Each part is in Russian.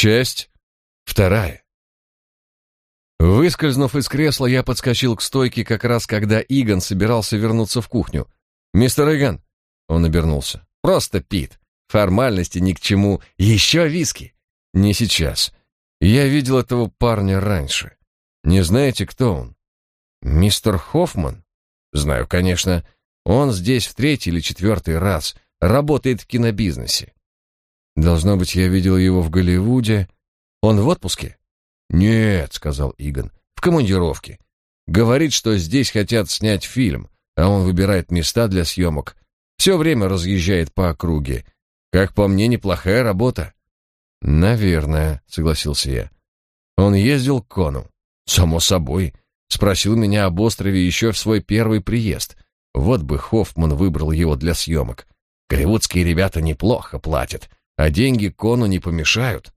Часть вторая. Выскользнув из кресла, я подскочил к стойке как раз когда Иган собирался вернуться в кухню. «Мистер Иган!» Он обернулся. «Просто Пит. Формальности ни к чему. Еще виски!» «Не сейчас. Я видел этого парня раньше. Не знаете, кто он?» «Мистер Хоффман?» «Знаю, конечно. Он здесь в третий или четвертый раз. Работает в кинобизнесе. Должно быть, я видел его в Голливуде. Он в отпуске? Нет, сказал Игон. В командировке. Говорит, что здесь хотят снять фильм, а он выбирает места для съемок. Все время разъезжает по округе. Как по мне, неплохая работа. Наверное, согласился я. Он ездил к Кону. Само собой. Спросил меня об острове еще в свой первый приезд. Вот бы Хоффман выбрал его для съемок. Голливудские ребята неплохо платят а деньги Кону не помешают.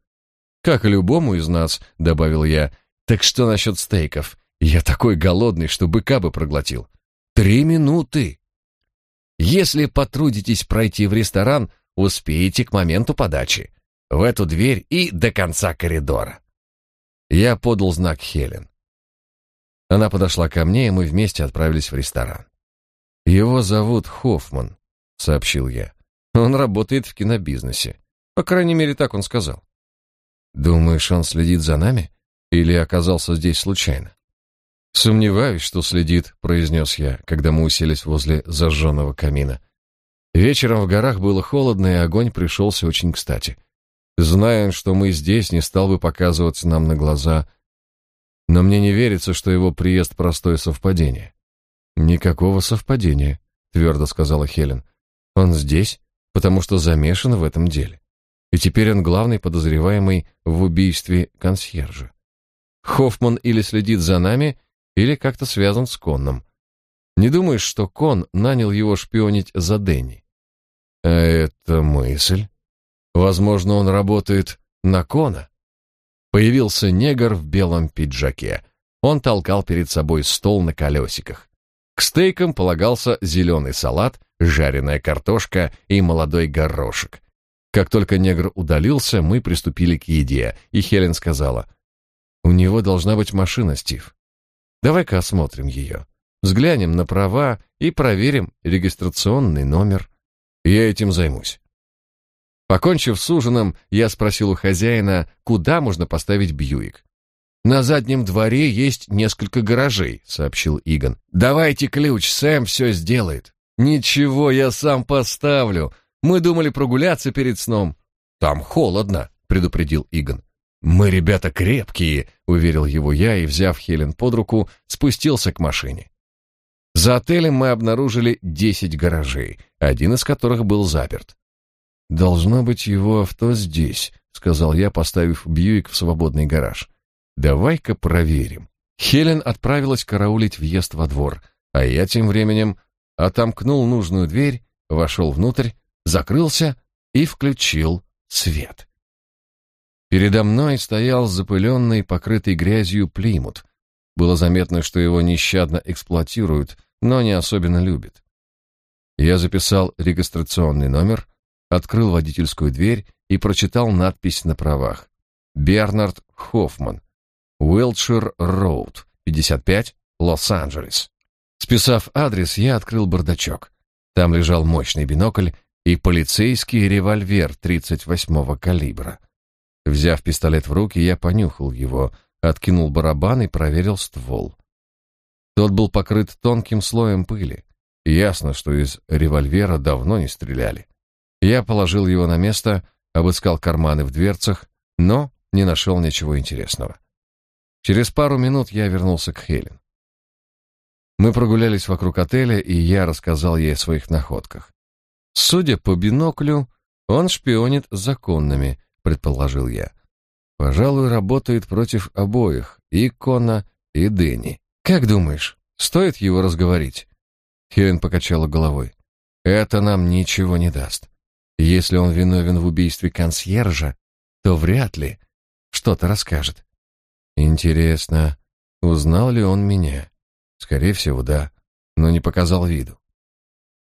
Как и любому из нас, добавил я. Так что насчет стейков? Я такой голодный, что быка бы проглотил. Три минуты. Если потрудитесь пройти в ресторан, успеете к моменту подачи. В эту дверь и до конца коридора. Я подал знак Хелен. Она подошла ко мне, и мы вместе отправились в ресторан. Его зовут Хоффман, сообщил я. Он работает в кинобизнесе. По крайней мере, так он сказал. Думаешь, он следит за нами или оказался здесь случайно? Сомневаюсь, что следит, произнес я, когда мы уселись возле зажженного камина. Вечером в горах было холодно, и огонь пришелся очень кстати. Зная, что мы здесь, не стал бы показываться нам на глаза. Но мне не верится, что его приезд простое совпадение. Никакого совпадения, твердо сказала Хелен. Он здесь, потому что замешан в этом деле и теперь он главный подозреваемый в убийстве консьержа. Хоффман или следит за нами, или как-то связан с Конном. Не думаешь, что Кон нанял его шпионить за Дэнни? А это мысль. Возможно, он работает на Кона. Появился негр в белом пиджаке. Он толкал перед собой стол на колесиках. К стейкам полагался зеленый салат, жареная картошка и молодой горошек. Как только негр удалился, мы приступили к еде, и Хелен сказала, «У него должна быть машина, Стив. Давай-ка осмотрим ее. Взглянем на права и проверим регистрационный номер. Я этим займусь». Покончив с ужином, я спросил у хозяина, куда можно поставить Бьюик. «На заднем дворе есть несколько гаражей», — сообщил Игон. «Давайте ключ, Сэм все сделает». «Ничего, я сам поставлю», мы думали прогуляться перед сном. Там холодно, предупредил Игон. Мы ребята крепкие, уверил его я и, взяв Хелен под руку, спустился к машине. За отелем мы обнаружили десять гаражей, один из которых был заперт. Должно быть его авто здесь, сказал я, поставив Бьюик в свободный гараж. Давай-ка проверим. Хелен отправилась караулить въезд во двор, а я тем временем отомкнул нужную дверь, вошел внутрь закрылся и включил свет. Передо мной стоял запыленный, покрытый грязью Плимут. Было заметно, что его нещадно эксплуатируют, но не особенно любят. Я записал регистрационный номер, открыл водительскую дверь и прочитал надпись на правах. Бернард Хоффман, Уилтшир Роуд, 55, Лос-Анджелес. Списав адрес, я открыл бардачок. Там лежал мощный бинокль и полицейский револьвер 38-го калибра. Взяв пистолет в руки, я понюхал его, откинул барабан и проверил ствол. Тот был покрыт тонким слоем пыли. Ясно, что из револьвера давно не стреляли. Я положил его на место, обыскал карманы в дверцах, но не нашел ничего интересного. Через пару минут я вернулся к Хелен. Мы прогулялись вокруг отеля, и я рассказал ей о своих находках. Судя по биноклю, он шпионит законными, предположил я. Пожалуй, работает против обоих, и Кона, и Дэнни. Как думаешь, стоит его разговорить? Хелен покачала головой. Это нам ничего не даст. Если он виновен в убийстве консьержа, то вряд ли что-то расскажет. Интересно, узнал ли он меня? Скорее всего, да, но не показал виду.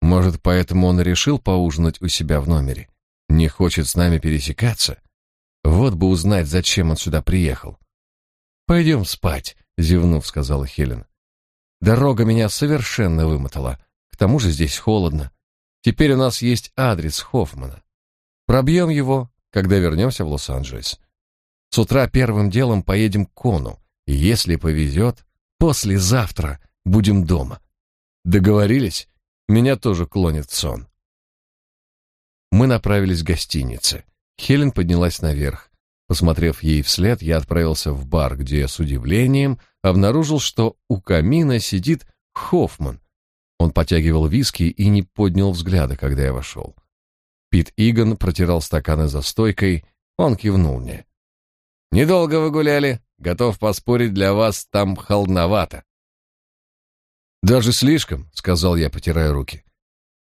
Может, поэтому он решил поужинать у себя в номере? Не хочет с нами пересекаться? Вот бы узнать, зачем он сюда приехал. «Пойдем спать», — зевнув, сказала Хелен. «Дорога меня совершенно вымотала. К тому же здесь холодно. Теперь у нас есть адрес Хоффмана. Пробьем его, когда вернемся в Лос-Анджелес. С утра первым делом поедем к Кону, если повезет, послезавтра будем дома. Договорились? Меня тоже клонит сон. Мы направились к гостинице. Хелен поднялась наверх. Посмотрев ей вслед, я отправился в бар, где с удивлением обнаружил, что у камина сидит Хоффман. Он потягивал виски и не поднял взгляда, когда я вошел. Пит Иган протирал стаканы за стойкой, он кивнул мне. «Недолго вы гуляли, готов поспорить, для вас там холодновато». «Даже слишком», — сказал я, потирая руки.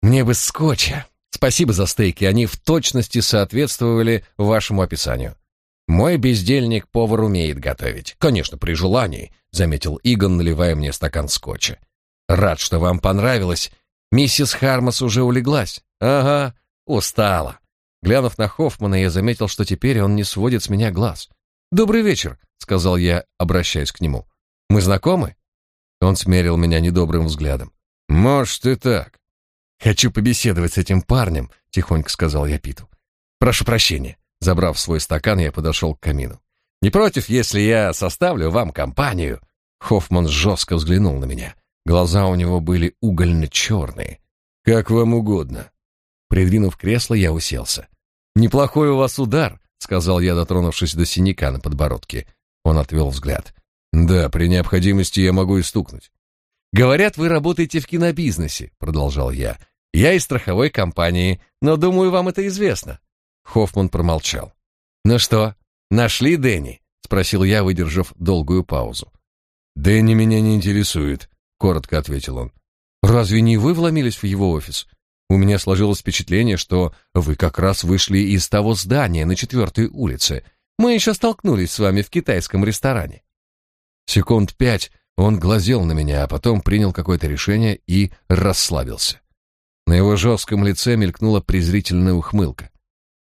«Мне бы скотча. Спасибо за стейки, они в точности соответствовали вашему описанию. Мой бездельник-повар умеет готовить. Конечно, при желании», — заметил Игон, наливая мне стакан скотча. «Рад, что вам понравилось. Миссис Хармас уже улеглась». «Ага, устала». Глянув на Хоффмана, я заметил, что теперь он не сводит с меня глаз. «Добрый вечер», — сказал я, обращаясь к нему. «Мы знакомы?» Он смерил меня недобрым взглядом. «Может, и так». «Хочу побеседовать с этим парнем», — тихонько сказал я Питу. «Прошу прощения». Забрав свой стакан, я подошел к камину. «Не против, если я составлю вам компанию?» Хоффман жестко взглянул на меня. Глаза у него были угольно-черные. «Как вам угодно». Придвинув кресло, я уселся. «Неплохой у вас удар», — сказал я, дотронувшись до синяка на подбородке. Он отвел взгляд. Да, при необходимости я могу и стукнуть. Говорят, вы работаете в кинобизнесе, продолжал я. Я из страховой компании, но думаю, вам это известно. Хоффман промолчал. Ну что, нашли Дэнни? спросил я, выдержав долгую паузу. Дэнни меня не интересует, коротко ответил он. Разве не вы вломились в его офис? У меня сложилось впечатление, что вы как раз вышли из того здания на четвертой улице. Мы еще столкнулись с вами в китайском ресторане. Секунд пять он глазел на меня, а потом принял какое-то решение и расслабился. На его жестком лице мелькнула презрительная ухмылка.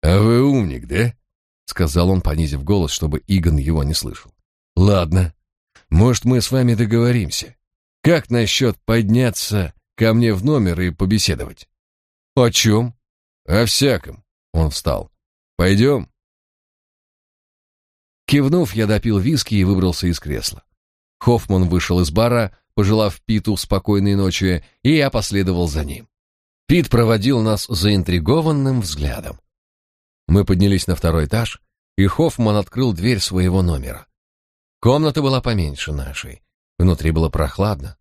«А вы умник, да?» — сказал он, понизив голос, чтобы Игон его не слышал. «Ладно, может, мы с вами договоримся. Как насчет подняться ко мне в номер и побеседовать?» «О чем?» «О всяком», — он встал. «Пойдем?» Кивнув, я допил виски и выбрался из кресла. Хоффман вышел из бара, пожелав Питу спокойной ночи, и я последовал за ним. Пит проводил нас заинтригованным взглядом. Мы поднялись на второй этаж, и Хоффман открыл дверь своего номера. Комната была поменьше нашей. Внутри было прохладно.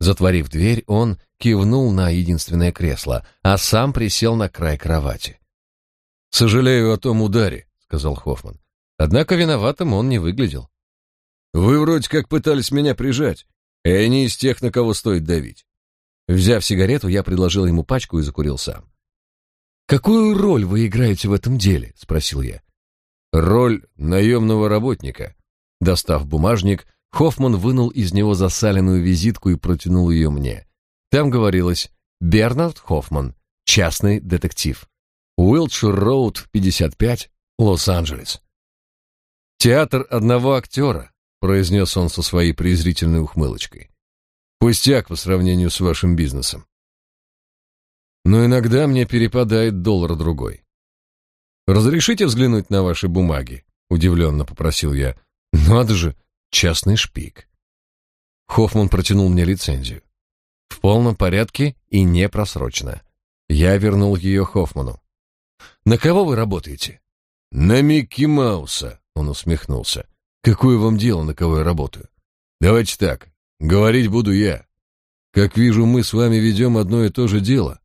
Затворив дверь, он кивнул на единственное кресло, а сам присел на край кровати. «Сожалею о том ударе», — сказал Хоффман. Однако виноватым он не выглядел. Вы вроде как пытались меня прижать, и они из тех, на кого стоит давить. Взяв сигарету, я предложил ему пачку и закурил сам. «Какую роль вы играете в этом деле?» — спросил я. «Роль наемного работника». Достав бумажник, Хоффман вынул из него засаленную визитку и протянул ее мне. Там говорилось «Бернард Хоффман, частный детектив. Уилтшир Роуд, 55, Лос-Анджелес». Театр одного актера, произнес он со своей презрительной ухмылочкой. Пустяк по сравнению с вашим бизнесом. Но иногда мне перепадает доллар другой. Разрешите взглянуть на ваши бумаги? удивленно попросил я. Надо же, частный шпик. Хоффман протянул мне лицензию. В полном порядке и не просрочно. Я вернул ее Хоффману. На кого вы работаете? На Микки Мауса, он усмехнулся. Какое вам дело, на кого я работаю? Давайте так, говорить буду я. Как вижу, мы с вами ведем одно и то же дело.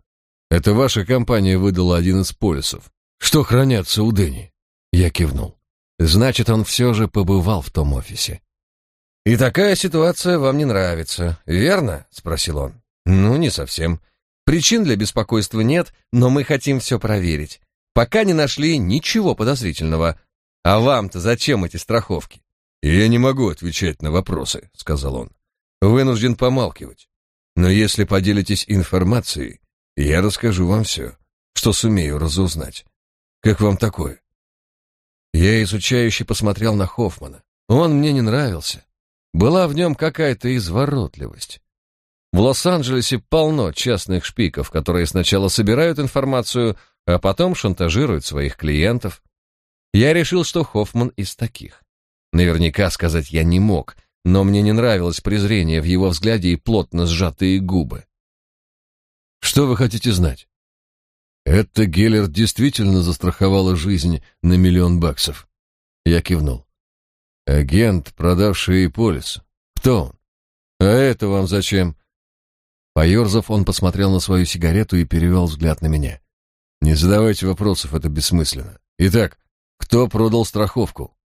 Это ваша компания выдала один из полисов. Что хранятся у Дэнни? Я кивнул. Значит, он все же побывал в том офисе. И такая ситуация вам не нравится, верно? спросил он. Ну, не совсем. Причин для беспокойства нет, но мы хотим все проверить. Пока не нашли ничего подозрительного. А вам-то зачем эти страховки? «Я не могу отвечать на вопросы», — сказал он. «Вынужден помалкивать. Но если поделитесь информацией, я расскажу вам все, что сумею разузнать. Как вам такое?» Я изучающе посмотрел на Хоффмана. Он мне не нравился. Была в нем какая-то изворотливость. В Лос-Анджелесе полно частных шпиков, которые сначала собирают информацию, а потом шантажируют своих клиентов. Я решил, что Хоффман из таких. Наверняка сказать я не мог, но мне не нравилось презрение в его взгляде и плотно сжатые губы. Что вы хотите знать? Это Геллер действительно застраховала жизнь на миллион баксов. Я кивнул. Агент, продавший полис. Кто он? А это вам зачем? Поерзав, он посмотрел на свою сигарету и перевел взгляд на меня. Не задавайте вопросов, это бессмысленно. Итак, кто продал страховку?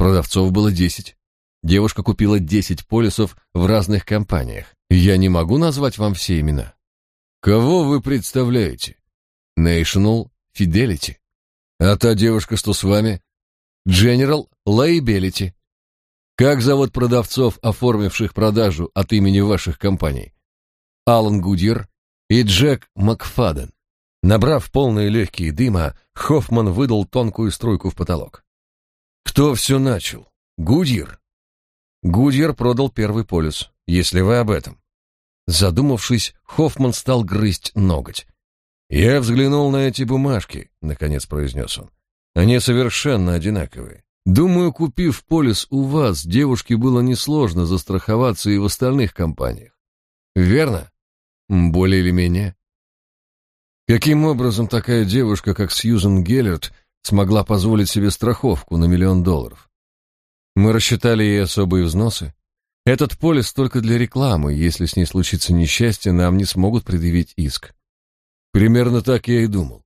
Продавцов было десять. Девушка купила десять полисов в разных компаниях. Я не могу назвать вам все имена. Кого вы представляете? National Fidelity. А та девушка, что с вами? General Liability. Как зовут продавцов, оформивших продажу от имени ваших компаний? Алан Гудьер и Джек Макфаден. Набрав полные легкие дыма, Хоффман выдал тонкую струйку в потолок. Кто все начал? Гудьер. Гудьер продал первый полюс, если вы об этом. Задумавшись, Хоффман стал грызть ноготь. «Я взглянул на эти бумажки», — наконец произнес он. «Они совершенно одинаковые. Думаю, купив полис у вас, девушке было несложно застраховаться и в остальных компаниях. Верно? Более или менее?» Каким образом такая девушка, как Сьюзен Геллерт, смогла позволить себе страховку на миллион долларов? Мы рассчитали ей особые взносы, этот полис только для рекламы, если с ней случится несчастье, нам не смогут предъявить иск. Примерно так я и думал.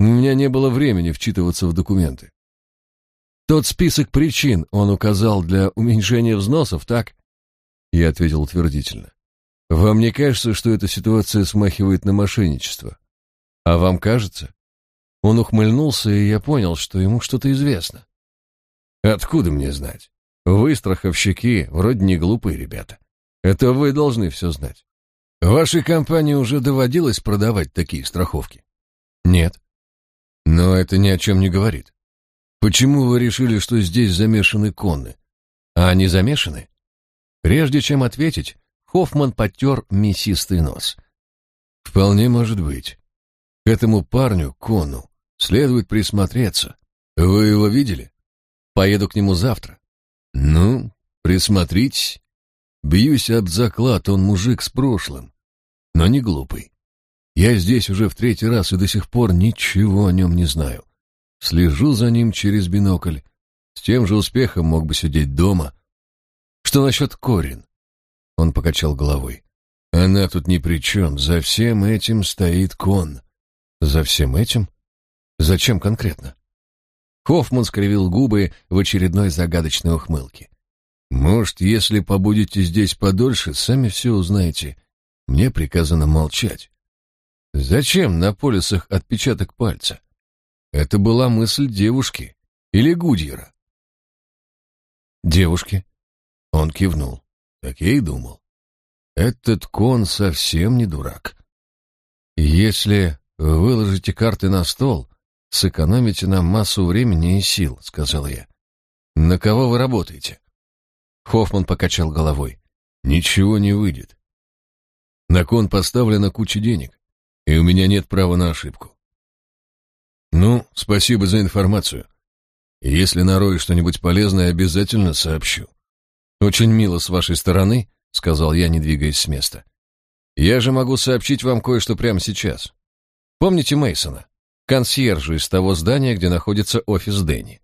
У меня не было времени вчитываться в документы. Тот список причин он указал для уменьшения взносов, так? Я ответил утвердительно. Вам не кажется, что эта ситуация смахивает на мошенничество? А вам кажется? Он ухмыльнулся, и я понял, что ему что-то известно. Откуда мне знать? Вы, страховщики, вроде не глупые ребята. Это вы должны все знать. Вашей компании уже доводилось продавать такие страховки? Нет. Но это ни о чем не говорит. Почему вы решили, что здесь замешаны конны? А они замешаны? Прежде чем ответить, Хоффман потер мясистый нос. Вполне может быть. К этому парню, Кону, следует присмотреться. Вы его видели? Поеду к нему завтра. Ну, присмотритесь. Бьюсь об заклад, он мужик с прошлым, но не глупый. Я здесь уже в третий раз и до сих пор ничего о нем не знаю. Слежу за ним через бинокль. С тем же успехом мог бы сидеть дома. Что насчет Корин? Он покачал головой. Она тут ни при чем. За всем этим стоит кон. За всем этим? Зачем конкретно? Хоффман скривил губы в очередной загадочной ухмылке. «Может, если побудете здесь подольше, сами все узнаете. Мне приказано молчать». «Зачем на полисах отпечаток пальца?» Это была мысль девушки или Гудьера. «Девушки?» Он кивнул. Так я и думал. Этот кон совсем не дурак. Если выложите карты на стол, сэкономите нам массу времени и сил», — сказал я. «На кого вы работаете?» Хоффман покачал головой. «Ничего не выйдет. На кон поставлена куча денег, и у меня нет права на ошибку». «Ну, спасибо за информацию. Если нарою что-нибудь полезное, обязательно сообщу». «Очень мило с вашей стороны», — сказал я, не двигаясь с места. «Я же могу сообщить вам кое-что прямо сейчас. Помните Мейсона? Консьержу из того здания, где находится офис Дэнни.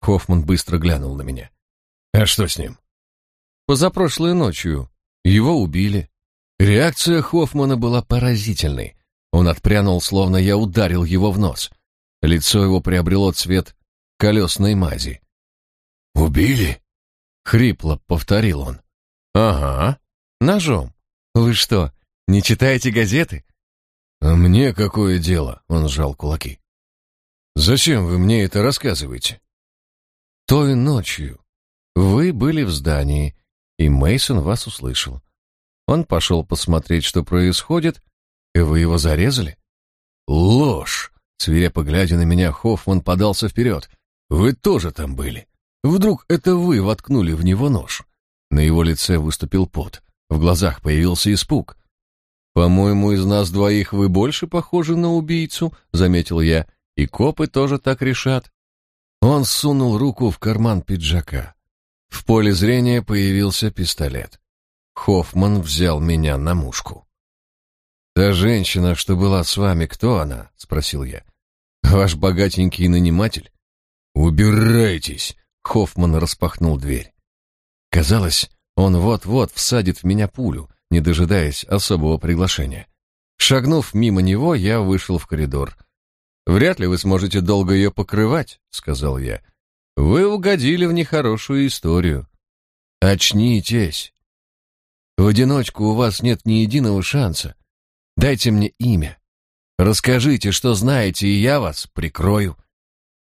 Хоффман быстро глянул на меня. А что с ним? Позапрошлой ночью его убили. Реакция Хоффмана была поразительной. Он отпрянул, словно я ударил его в нос. Лицо его приобрело цвет колесной мази. «Убили?» — хрипло повторил он. «Ага, ножом. Вы что, не читаете газеты? «А мне какое дело?» — он сжал кулаки. «Зачем вы мне это рассказываете?» «Той ночью вы были в здании, и Мейсон вас услышал. Он пошел посмотреть, что происходит, и вы его зарезали?» «Ложь!» — Свирепо глядя на меня, Хоффман подался вперед. «Вы тоже там были. Вдруг это вы воткнули в него нож?» На его лице выступил пот. В глазах появился испуг. «По-моему, из нас двоих вы больше похожи на убийцу», — заметил я. «И копы тоже так решат». Он сунул руку в карман пиджака. В поле зрения появился пистолет. Хоффман взял меня на мушку. «Та женщина, что была с вами, кто она?» — спросил я. «Ваш богатенький наниматель?» «Убирайтесь!» — Хоффман распахнул дверь. Казалось, он вот-вот всадит в меня пулю, не дожидаясь особого приглашения. Шагнув мимо него, я вышел в коридор. «Вряд ли вы сможете долго ее покрывать», — сказал я. «Вы угодили в нехорошую историю». «Очнитесь! В одиночку у вас нет ни единого шанса. Дайте мне имя. Расскажите, что знаете, и я вас прикрою».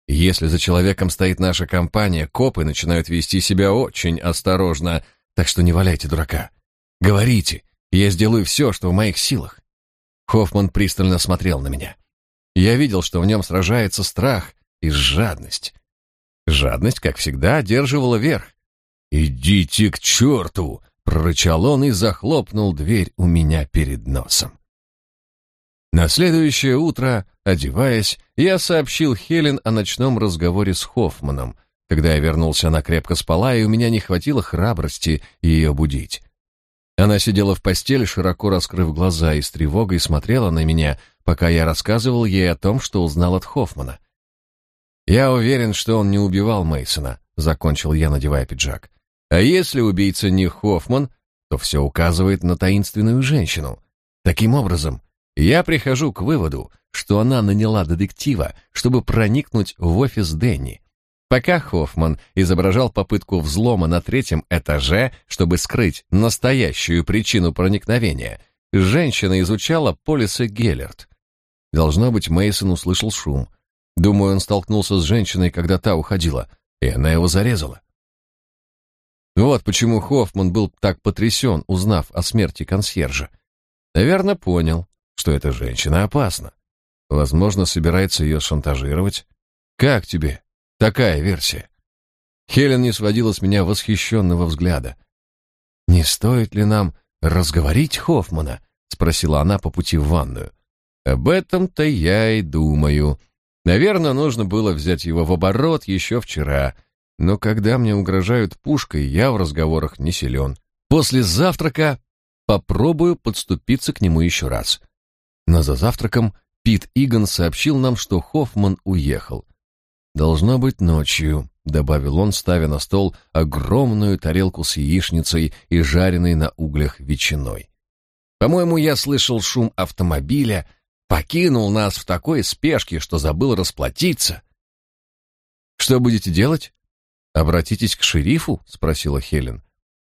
Если за человеком стоит наша компания, копы начинают вести себя очень осторожно, так что не валяйте дурака. Говорите, я сделаю все, что в моих силах. Хоффман пристально смотрел на меня. Я видел, что в нем сражается страх и жадность. Жадность, как всегда, одерживала верх. «Идите к черту!» — прорычал он и захлопнул дверь у меня перед носом. На следующее утро, одеваясь, я сообщил Хелен о ночном разговоре с Хоффманом. Когда я вернулся, она крепко спала, и у меня не хватило храбрости ее будить. Она сидела в постели, широко раскрыв глаза, и с тревогой смотрела на меня, пока я рассказывал ей о том, что узнал от Хоффмана. «Я уверен, что он не убивал Мейсона, закончил я, надевая пиджак. «А если убийца не Хоффман, то все указывает на таинственную женщину. Таким образом, я прихожу к выводу, что она наняла детектива, чтобы проникнуть в офис Дэнни. Пока Хоффман изображал попытку взлома на третьем этаже, чтобы скрыть настоящую причину проникновения, женщина изучала полисы Геллерт. Должно быть, Мейсон услышал шум. Думаю, он столкнулся с женщиной, когда та уходила, и она его зарезала. Вот почему Хоффман был так потрясен, узнав о смерти консьержа. Наверное, понял, что эта женщина опасна. Возможно, собирается ее шантажировать. Как тебе такая версия? Хелен не сводила с меня восхищенного взгляда. «Не стоит ли нам разговорить Хоффмана?» — спросила она по пути в ванную. «Об этом-то я и думаю. Наверное, нужно было взять его в оборот еще вчера, но когда мне угрожают пушкой, я в разговорах не силен. После завтрака попробую подступиться к нему еще раз. Но за завтраком Пит Иган сообщил нам, что Хоффман уехал. «Должно быть ночью», — добавил он, ставя на стол огромную тарелку с яичницей и жареной на углях ветчиной. «По-моему, я слышал шум автомобиля, покинул нас в такой спешке, что забыл расплатиться». «Что будете делать? Обратитесь к шерифу?» — спросила Хелен.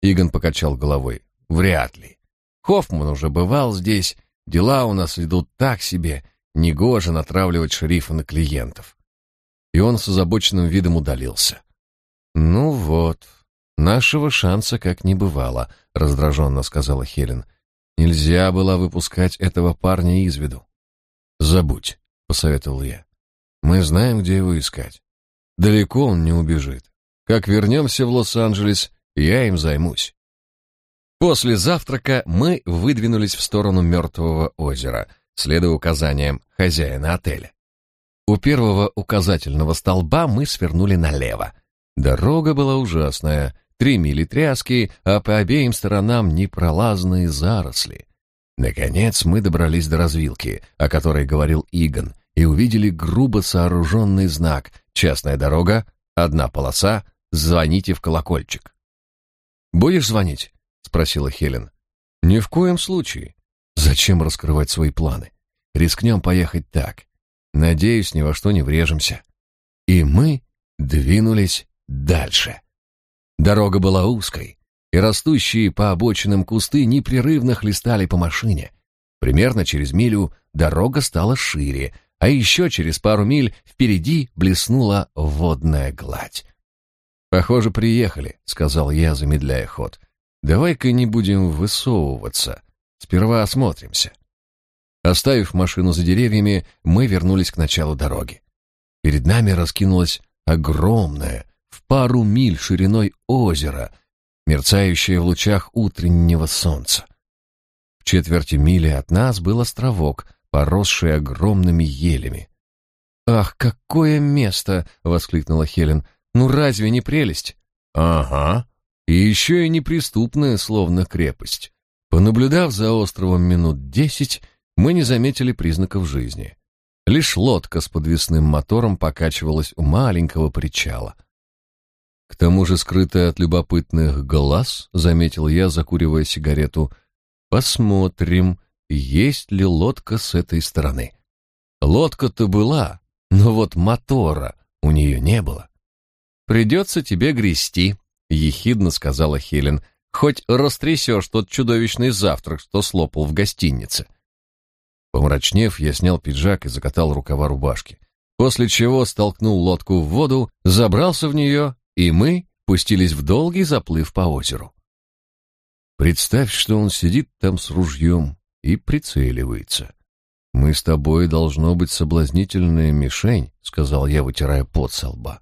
Иган покачал головой. «Вряд ли. Хоффман уже бывал здесь, Дела у нас идут так себе, негоже натравливать шерифа на клиентов. И он с озабоченным видом удалился. Ну вот, нашего шанса как не бывало, раздраженно сказала Хелен. Нельзя было выпускать этого парня из виду. Забудь, посоветовал я. Мы знаем, где его искать. Далеко он не убежит. Как вернемся в Лос-Анджелес, я им займусь. После завтрака мы выдвинулись в сторону мертвого озера, следуя указаниям хозяина отеля. У первого указательного столба мы свернули налево. Дорога была ужасная, три мили тряски, а по обеим сторонам непролазные заросли. Наконец мы добрались до развилки, о которой говорил Игон, и увидели грубо сооруженный знак «Частная дорога, одна полоса, звоните в колокольчик». «Будешь звонить?» спросила Хелен. Ни в коем случае. Зачем раскрывать свои планы? Рискнем поехать так. Надеюсь, ни во что не врежемся. И мы двинулись дальше. Дорога была узкой, и растущие по обочинам кусты непрерывно хлестали по машине. Примерно через милю дорога стала шире, а еще через пару миль впереди блеснула водная гладь. «Похоже, приехали», — сказал я, замедляя ход. Давай-ка не будем высовываться. Сперва осмотримся. Оставив машину за деревьями, мы вернулись к началу дороги. Перед нами раскинулось огромное, в пару миль шириной озеро, мерцающее в лучах утреннего солнца. В четверти мили от нас был островок, поросший огромными елями. «Ах, какое место!» — воскликнула Хелен. «Ну разве не прелесть?» «Ага, и еще и неприступная, словно крепость». Понаблюдав за островом минут десять, мы не заметили признаков жизни. Лишь лодка с подвесным мотором покачивалась у маленького причала. К тому же скрытая от любопытных глаз, заметил я, закуривая сигарету, посмотрим, есть ли лодка с этой стороны. Лодка-то была, но вот мотора у нее не было. «Придется тебе грести», — ехидно сказала Хелен, «хоть растрясешь тот чудовищный завтрак, что слопал в гостинице». Помрачнев, я снял пиджак и закатал рукава рубашки, после чего столкнул лодку в воду, забрался в нее, и мы пустились в долгий заплыв по озеру. Представь, что он сидит там с ружьем и прицеливается. Мы с тобой должно быть соблазнительная мишень, сказал я, вытирая пот со лба.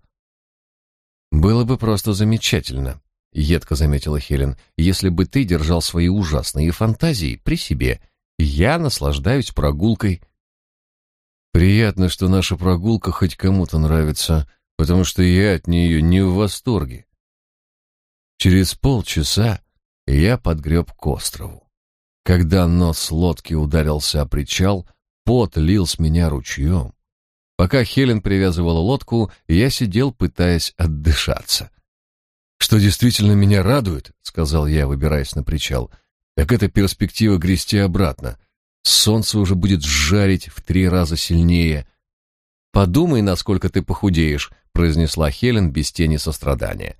Было бы просто замечательно, едко заметила Хелен, если бы ты держал свои ужасные фантазии при себе я наслаждаюсь прогулкой. Приятно, что наша прогулка хоть кому-то нравится, потому что я от нее не в восторге. Через полчаса я подгреб к острову. Когда нос лодки ударился о причал, пот лил с меня ручьем. Пока Хелен привязывала лодку, я сидел, пытаясь отдышаться. «Что действительно меня радует», — сказал я, выбираясь на причал, так это перспектива грести обратно. Солнце уже будет жарить в три раза сильнее. Подумай, насколько ты похудеешь, произнесла Хелен без тени сострадания.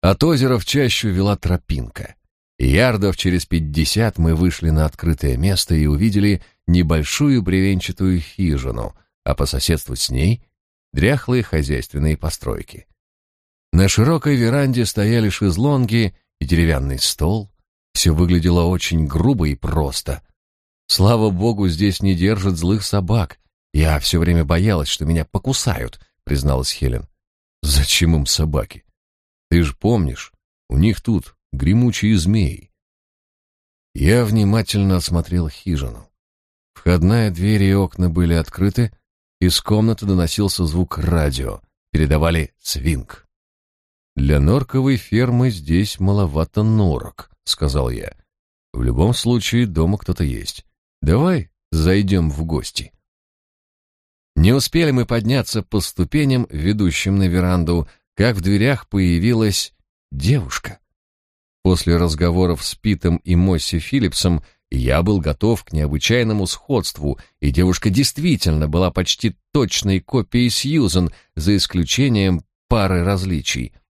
От озера в чащу вела тропинка. Ярдов через пятьдесят мы вышли на открытое место и увидели небольшую бревенчатую хижину, а по соседству с ней дряхлые хозяйственные постройки. На широкой веранде стояли шезлонги и деревянный стол. Все выглядело очень грубо и просто. Слава богу, здесь не держат злых собак. Я все время боялась, что меня покусают, призналась Хелен. Зачем им собаки? Ты же помнишь, у них тут гремучие змеи. Я внимательно осмотрел хижину. Входная дверь и окна были открыты, из комнаты доносился звук радио, передавали свинг. Для норковой фермы здесь маловато норок, сказал я. В любом случае дома кто-то есть. Давай зайдем в гости. Не успели мы подняться по ступеням, ведущим на веранду, как в дверях появилась девушка. После разговоров с Питом и Мосси Филлипсом я был готов к необычайному сходству, и девушка действительно была почти точной копией Сьюзен, за исключением пары различий —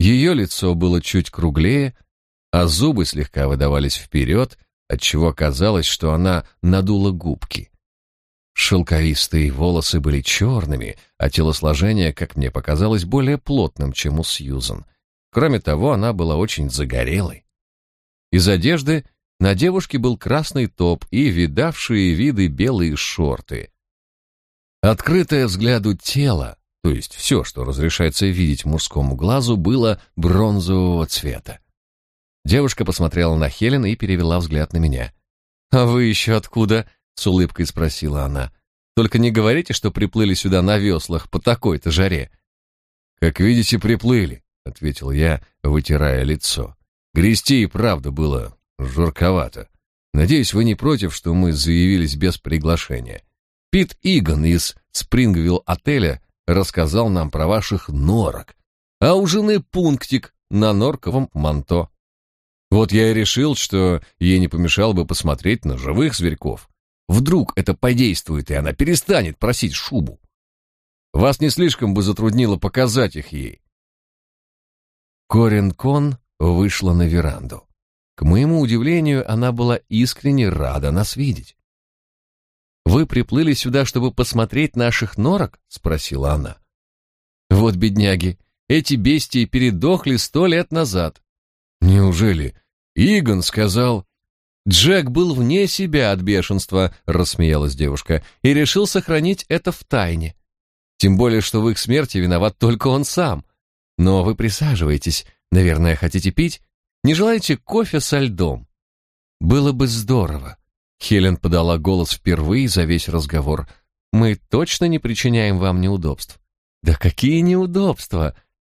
ее лицо было чуть круглее, а зубы слегка выдавались вперед, отчего казалось, что она надула губки. Шелковистые волосы были черными, а телосложение, как мне показалось, более плотным, чем у Сьюзан. Кроме того, она была очень загорелой. Из одежды на девушке был красный топ и видавшие виды белые шорты. Открытое взгляду тело то есть все, что разрешается видеть мужскому глазу, было бронзового цвета. Девушка посмотрела на Хелен и перевела взгляд на меня. «А вы еще откуда?» — с улыбкой спросила она. «Только не говорите, что приплыли сюда на веслах по такой-то жаре». «Как видите, приплыли», — ответил я, вытирая лицо. «Грести и правда было журковато. Надеюсь, вы не против, что мы заявились без приглашения. Пит Иган из Спрингвилл отеля рассказал нам про ваших норок, а у жены пунктик на норковом манто. Вот я и решил, что ей не помешало бы посмотреть на живых зверьков. Вдруг это подействует, и она перестанет просить шубу. Вас не слишком бы затруднило показать их ей. Корин Кон вышла на веранду. К моему удивлению, она была искренне рада нас видеть. Вы приплыли сюда, чтобы посмотреть наших норок? спросила она. Вот бедняги, эти бестии передохли сто лет назад. Неужели? Игон сказал. Джек был вне себя от бешенства, рассмеялась девушка, и решил сохранить это в тайне. Тем более, что в их смерти виноват только он сам. Но вы присаживайтесь, наверное, хотите пить? Не желаете кофе со льдом? Было бы здорово. Хелен подала голос впервые за весь разговор. Мы точно не причиняем вам неудобств. Да какие неудобства?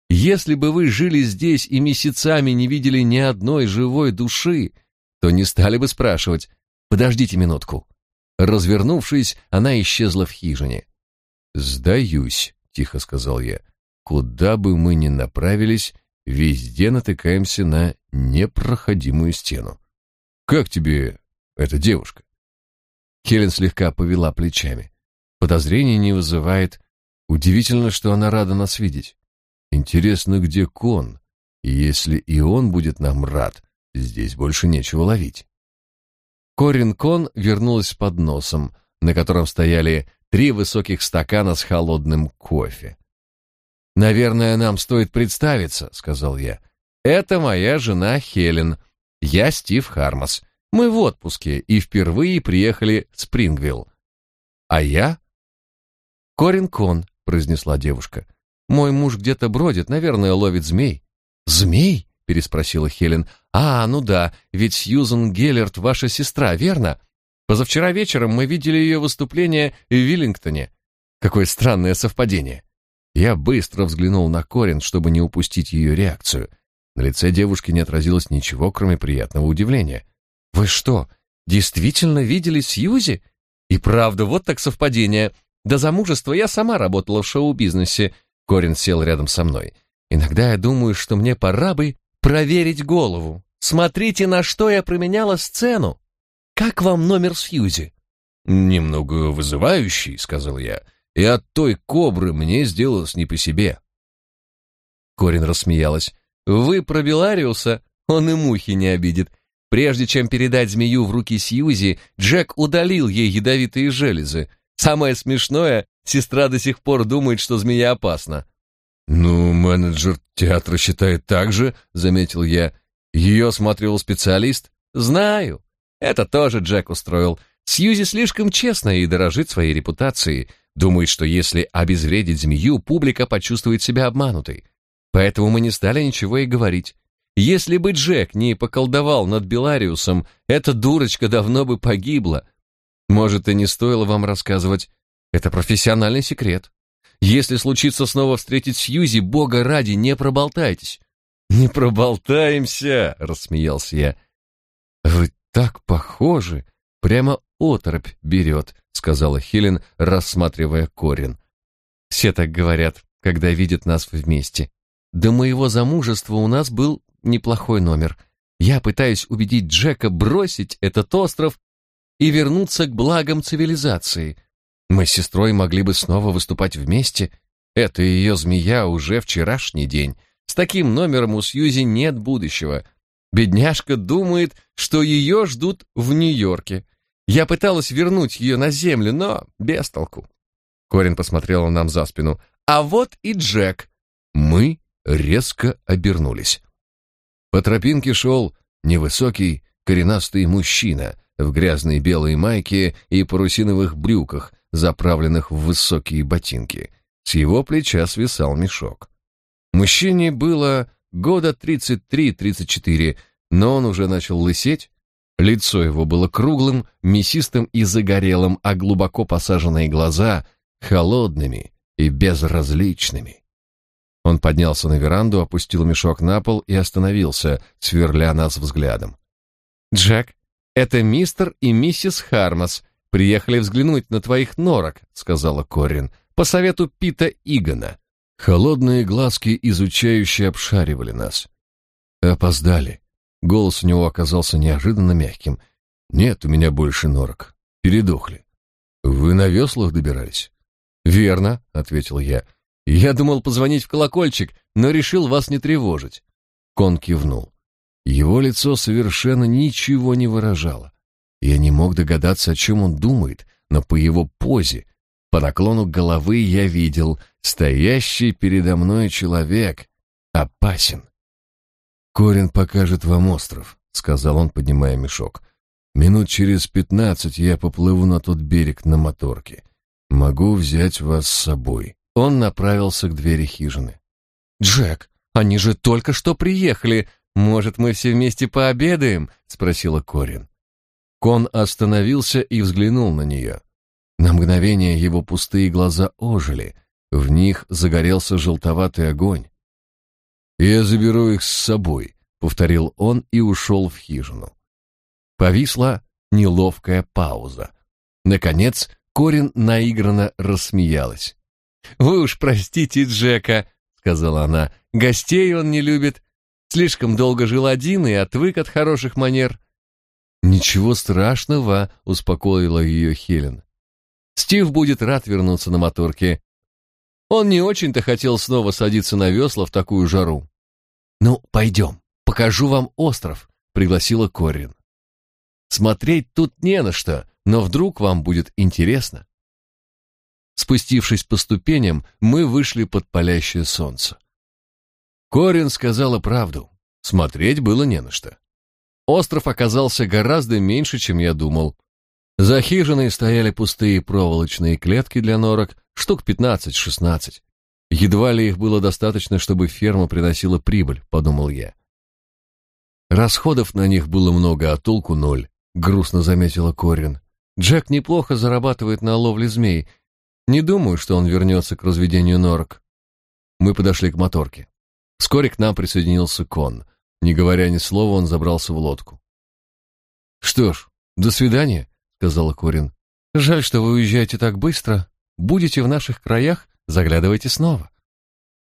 Если бы вы жили здесь и месяцами не видели ни одной живой души, то не стали бы спрашивать «Подождите минутку». Развернувшись, она исчезла в хижине. «Сдаюсь», — тихо сказал я. «Куда бы мы ни направились, везде натыкаемся на непроходимую стену. Как тебе эта девушка?» Хелен слегка повела плечами. Подозрений не вызывает. Удивительно, что она рада нас видеть. Интересно, где Кон? И если и он будет нам рад, Здесь больше нечего ловить. Корин Кон вернулась с подносом, на котором стояли три высоких стакана с холодным кофе. «Наверное, нам стоит представиться», — сказал я. «Это моя жена Хелен. Я Стив Хармас. Мы в отпуске и впервые приехали в Спрингвилл. А я?» «Корин Кон», — произнесла девушка. «Мой муж где-то бродит, наверное, ловит змей». «Змей?» переспросила Хелен. А, ну да, ведь Сьюзен Геллерт ваша сестра, верно? Позавчера вечером мы видели ее выступление в Виллингтоне. Какое странное совпадение. Я быстро взглянул на Корин, чтобы не упустить ее реакцию. На лице девушки не отразилось ничего, кроме приятного удивления. Вы что, действительно видели Сьюзи? И правда, вот так совпадение. До замужества я сама работала в шоу-бизнесе. Корин сел рядом со мной. Иногда я думаю, что мне пора бы проверить голову. Смотрите, на что я променяла сцену. Как вам номер Сьюзи? Немного вызывающий, сказал я. И от той кобры мне сделалось не по себе. Корин рассмеялась. Вы про Белариуса? Он и мухи не обидит. Прежде чем передать змею в руки Сьюзи, Джек удалил ей ядовитые железы. Самое смешное, сестра до сих пор думает, что змея опасна. «Ну, менеджер театра считает так же», — заметил я. «Ее осматривал специалист?» «Знаю. Это тоже Джек устроил. Сьюзи слишком честная и дорожит своей репутацией. Думает, что если обезвредить змею, публика почувствует себя обманутой. Поэтому мы не стали ничего и говорить. Если бы Джек не поколдовал над Белариусом, эта дурочка давно бы погибла. Может, и не стоило вам рассказывать. Это профессиональный секрет. Если случится снова встретить Сьюзи, бога ради, не проболтайтесь. Не проболтаемся, рассмеялся я. Вы так похожи, прямо оторопь берет, сказала Хелен, рассматривая Корин. Все так говорят, когда видят нас вместе. До моего замужества у нас был неплохой номер. Я пытаюсь убедить Джека бросить этот остров и вернуться к благам цивилизации. Мы с сестрой могли бы снова выступать вместе. Это ее змея уже вчерашний день. С таким номером у Сьюзи нет будущего. Бедняжка думает, что ее ждут в Нью-Йорке. Я пыталась вернуть ее на землю, но без толку. Корин посмотрела нам за спину. А вот и Джек. Мы резко обернулись. По тропинке шел невысокий, коренастый мужчина в грязной белой майке и парусиновых брюках, заправленных в высокие ботинки. С его плеча свисал мешок. Мужчине было года 33-34, но он уже начал лысеть. Лицо его было круглым, мясистым и загорелым, а глубоко посаженные глаза — холодными и безразличными. Он поднялся на веранду, опустил мешок на пол и остановился, сверля нас взглядом. «Джек, это мистер и миссис Хармас», приехали взглянуть на твоих норок», — сказала Корин, — «по совету Пита Игона». Холодные глазки изучающе обшаривали нас. Опоздали. Голос у него оказался неожиданно мягким. «Нет у меня больше норок. Передохли. Вы на веслах добирались?» «Верно», — ответил я. «Я думал позвонить в колокольчик, но решил вас не тревожить». Кон кивнул. Его лицо совершенно ничего не выражало. Я не мог догадаться, о чем он думает, но по его позе, по наклону головы я видел, стоящий передо мной человек опасен. «Корин покажет вам остров», — сказал он, поднимая мешок. Минут через пятнадцать я поплыву на тот берег на моторке. Могу взять вас с собой. Он направился к двери хижины. Джек, они же только что приехали. Может, мы все вместе пообедаем? спросила Корин. Кон остановился и взглянул на нее. На мгновение его пустые глаза ожили, в них загорелся желтоватый огонь. «Я заберу их с собой», — повторил он и ушел в хижину. Повисла неловкая пауза. Наконец, Корин наигранно рассмеялась. «Вы уж простите Джека», — сказала она, — «гостей он не любит. Слишком долго жил один и отвык от хороших манер». «Ничего страшного», — успокоила ее Хелен. «Стив будет рад вернуться на моторке. Он не очень-то хотел снова садиться на весла в такую жару». «Ну, пойдем, покажу вам остров», — пригласила Корин. «Смотреть тут не на что, но вдруг вам будет интересно». Спустившись по ступеням, мы вышли под палящее солнце. Корин сказала правду. Смотреть было не на что. Остров оказался гораздо меньше, чем я думал. За хижиной стояли пустые проволочные клетки для норок, штук 15-16. Едва ли их было достаточно, чтобы ферма приносила прибыль, подумал я. Расходов на них было много, а толку ноль, грустно заметила Корин. Джек неплохо зарабатывает на ловле змей. Не думаю, что он вернется к разведению норок. Мы подошли к моторке. Вскоре к нам присоединился Кон. Не говоря ни слова, он забрался в лодку. «Что ж, до свидания», — сказала Корин. «Жаль, что вы уезжаете так быстро. Будете в наших краях, заглядывайте снова».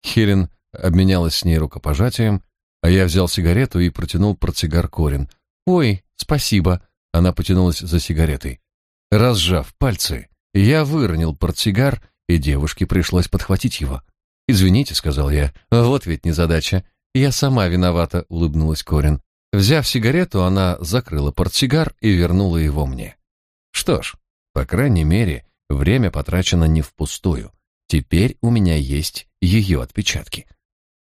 Хелен обменялась с ней рукопожатием, а я взял сигарету и протянул портсигар Корин. «Ой, спасибо», — она потянулась за сигаретой. Разжав пальцы, я выронил портсигар, и девушке пришлось подхватить его. «Извините», — сказал я, — «вот ведь незадача. «Я сама виновата», — улыбнулась Корин. Взяв сигарету, она закрыла портсигар и вернула его мне. Что ж, по крайней мере, время потрачено не впустую. Теперь у меня есть ее отпечатки.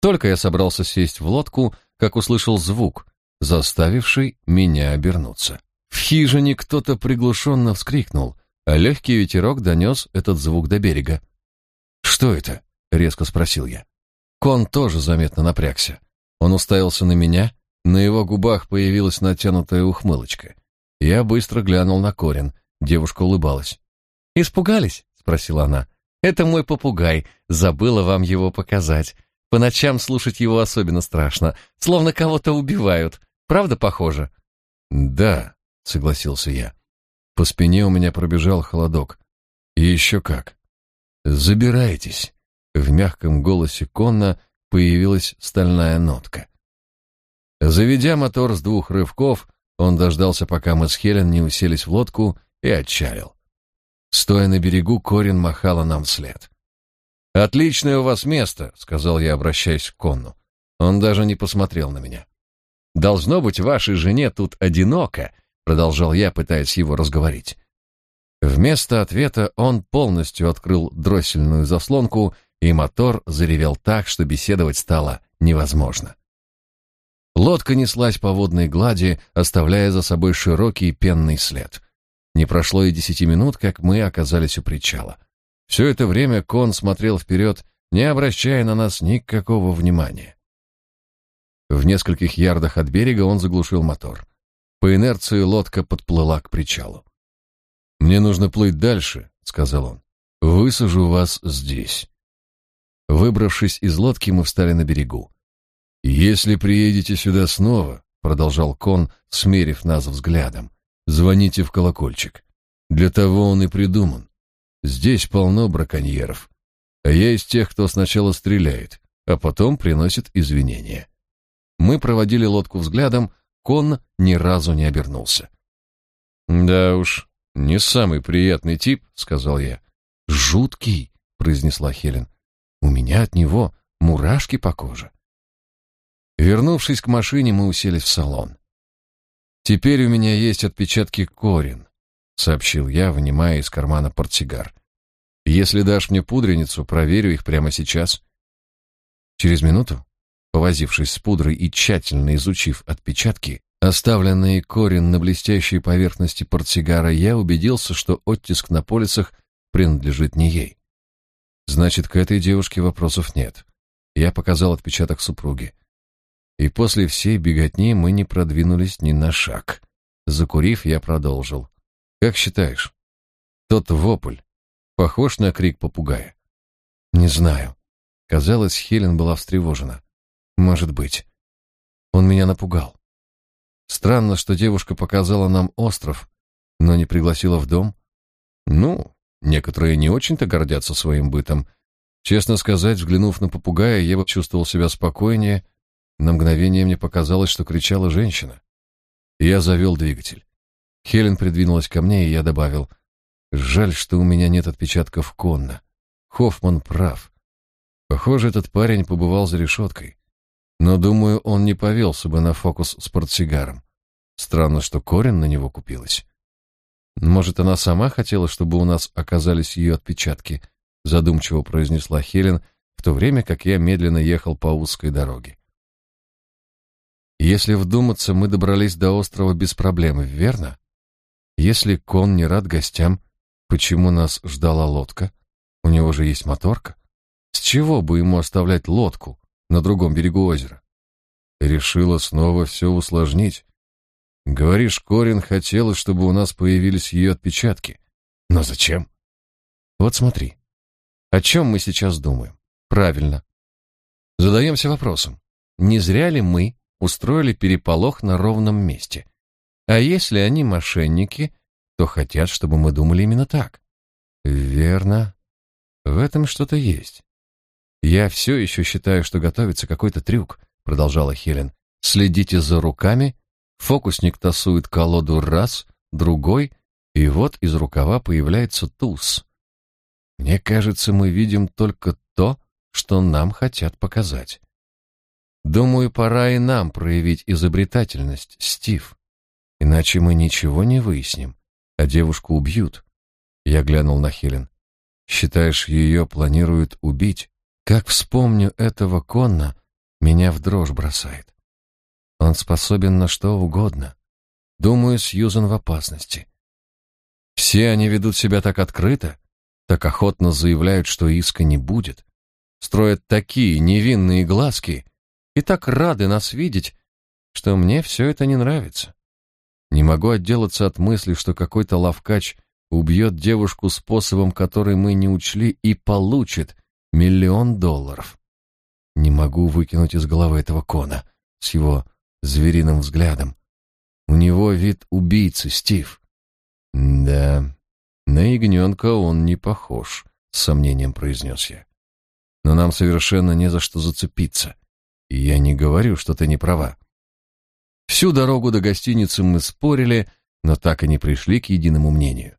Только я собрался сесть в лодку, как услышал звук, заставивший меня обернуться. В хижине кто-то приглушенно вскрикнул, а легкий ветерок донес этот звук до берега. «Что это?» — резко спросил я. Кон тоже заметно напрягся. Он уставился на меня, на его губах появилась натянутая ухмылочка. Я быстро глянул на Корин. Девушка улыбалась. «Испугались?» — спросила она. «Это мой попугай. Забыла вам его показать. По ночам слушать его особенно страшно, словно кого-то убивают. Правда похоже?» «Да», — согласился я. По спине у меня пробежал холодок. «И еще как. Забирайтесь». В мягком голосе Конна появилась стальная нотка. Заведя мотор с двух рывков, он дождался, пока мы с Хелен не уселись в лодку, и отчалил. Стоя на берегу, Корин махала нам вслед. «Отличное у вас место», — сказал я, обращаясь к Конну. Он даже не посмотрел на меня. «Должно быть, вашей жене тут одиноко», — продолжал я, пытаясь его разговорить. Вместо ответа он полностью открыл дроссельную заслонку и мотор заревел так, что беседовать стало невозможно. Лодка неслась по водной глади, оставляя за собой широкий пенный след. Не прошло и десяти минут, как мы оказались у причала. Все это время Кон смотрел вперед, не обращая на нас никакого внимания. В нескольких ярдах от берега он заглушил мотор. По инерции лодка подплыла к причалу. «Мне нужно плыть дальше», — сказал он. «Высажу вас здесь». Выбравшись из лодки, мы встали на берегу. «Если приедете сюда снова», — продолжал Кон, смерив нас взглядом, — «звоните в колокольчик. Для того он и придуман. Здесь полно браконьеров. А я из тех, кто сначала стреляет, а потом приносит извинения». Мы проводили лодку взглядом, Кон ни разу не обернулся. «Да уж, не самый приятный тип», — сказал я. «Жуткий», — произнесла Хелен. У меня от него мурашки по коже. Вернувшись к машине, мы уселись в салон. «Теперь у меня есть отпечатки Корин», — сообщил я, вынимая из кармана портсигар. «Если дашь мне пудреницу, проверю их прямо сейчас». Через минуту, повозившись с пудрой и тщательно изучив отпечатки, Оставленный корень на блестящей поверхности портсигара, я убедился, что оттиск на полисах принадлежит не ей. Значит, к этой девушке вопросов нет. Я показал отпечаток супруги. И после всей беготни мы не продвинулись ни на шаг. Закурив, я продолжил. Как считаешь, тот вопль похож на крик попугая? Не знаю. Казалось, Хелен была встревожена. Может быть. Он меня напугал. Странно, что девушка показала нам остров, но не пригласила в дом. Ну, некоторые не очень-то гордятся своим бытом. Честно сказать, взглянув на попугая, я бы чувствовал себя спокойнее. На мгновение мне показалось, что кричала женщина. Я завел двигатель. Хелен придвинулась ко мне, и я добавил: "Жаль, что у меня нет отпечатков Конна. Хоффман прав. Похоже, этот парень побывал за решеткой. Но, думаю, он не повелся бы на фокус с портсигаром. Странно, что Корин на него купилась. Может, она сама хотела, чтобы у нас оказались ее отпечатки, задумчиво произнесла Хелен, в то время как я медленно ехал по узкой дороге. Если вдуматься, мы добрались до острова без проблем, верно? Если Кон не рад гостям, почему нас ждала лодка? У него же есть моторка. С чего бы ему оставлять лодку на другом берегу озера? Решила снова все усложнить. Говоришь, Корин хотела, чтобы у нас появились ее отпечатки. Но зачем? Вот смотри. О чем мы сейчас думаем? Правильно. Задаемся вопросом. Не зря ли мы устроили переполох на ровном месте? А если они мошенники, то хотят, чтобы мы думали именно так. Верно. В этом что-то есть. Я все еще считаю, что готовится какой-то трюк, продолжала Хелен. Следите за руками Фокусник тасует колоду раз, другой, и вот из рукава появляется туз. Мне кажется, мы видим только то, что нам хотят показать. Думаю, пора и нам проявить изобретательность, Стив. Иначе мы ничего не выясним, а девушку убьют. Я глянул на Хелен. Считаешь, ее планируют убить? Как вспомню этого Конна, меня в дрожь бросает. Он способен на что угодно. Думаю, Сьюзен в опасности. Все они ведут себя так открыто, так охотно заявляют, что иска не будет, строят такие невинные глазки и так рады нас видеть, что мне все это не нравится. Не могу отделаться от мысли, что какой-то лавкач убьет девушку способом, который мы не учли, и получит миллион долларов. Не могу выкинуть из головы этого Кона с его звериным взглядом. У него вид убийцы, Стив. Да, на ягненка он не похож, с сомнением произнес я. Но нам совершенно не за что зацепиться. И я не говорю, что ты не права. Всю дорогу до гостиницы мы спорили, но так и не пришли к единому мнению.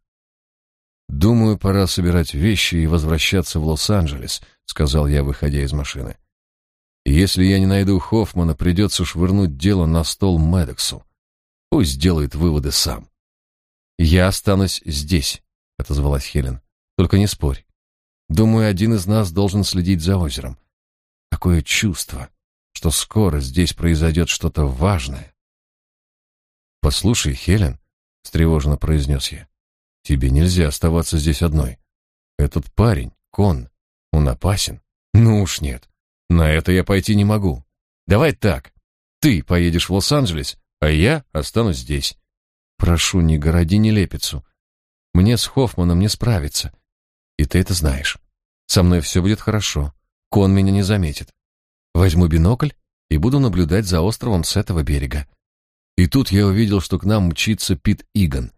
Думаю, пора собирать вещи и возвращаться в Лос-Анджелес, сказал я, выходя из машины. Если я не найду Хоффмана, придется швырнуть дело на стол Медексу. Пусть делает выводы сам. Я останусь здесь, отозвалась Хелен. Только не спорь. Думаю, один из нас должен следить за озером. Такое чувство, что скоро здесь произойдет что-то важное. Послушай, Хелен, встревоженно произнес я. Тебе нельзя оставаться здесь одной. Этот парень, Кон, он опасен. Ну уж нет. На это я пойти не могу. Давай так. Ты поедешь в Лос-Анджелес, а я останусь здесь. Прошу, не городи нелепицу. Мне с Хоффманом не справиться. И ты это знаешь. Со мной все будет хорошо. Кон меня не заметит. Возьму бинокль и буду наблюдать за островом с этого берега. И тут я увидел, что к нам мчится Пит Иган.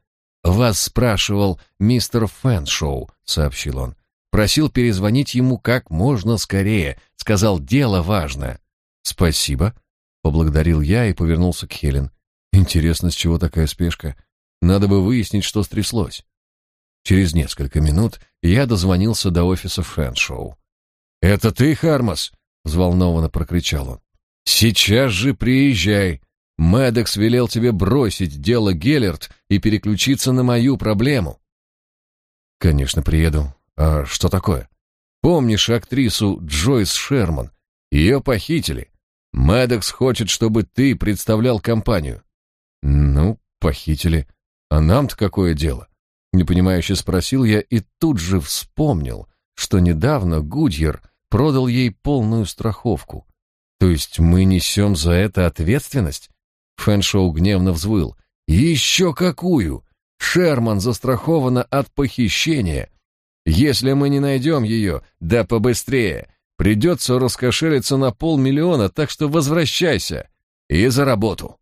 «Вас спрашивал мистер Фэншоу», — сообщил он. Просил перезвонить ему как можно скорее, сказал дело важное. Спасибо, поблагодарил я и повернулся к Хелен. Интересно, с чего такая спешка? Надо бы выяснить, что стряслось. Через несколько минут я дозвонился до офиса Фэншоу. «Это ты, Хармас?» — взволнованно прокричал он. «Сейчас же приезжай. Мэддокс велел тебе бросить дело Геллерт и переключиться на мою проблему». «Конечно, приеду. А что такое? Помнишь актрису Джойс Шерман? Ее похитили. Мэддокс хочет, чтобы ты представлял компанию. Ну, похитили. А нам-то какое дело? Непонимающе спросил я и тут же вспомнил, что недавно Гудьер продал ей полную страховку. То есть мы несем за это ответственность? Фэншоу гневно взвыл. Еще какую? Шерман застрахована от похищения. Если мы не найдем ее, да побыстрее, придется раскошелиться на полмиллиона, так что возвращайся и за работу.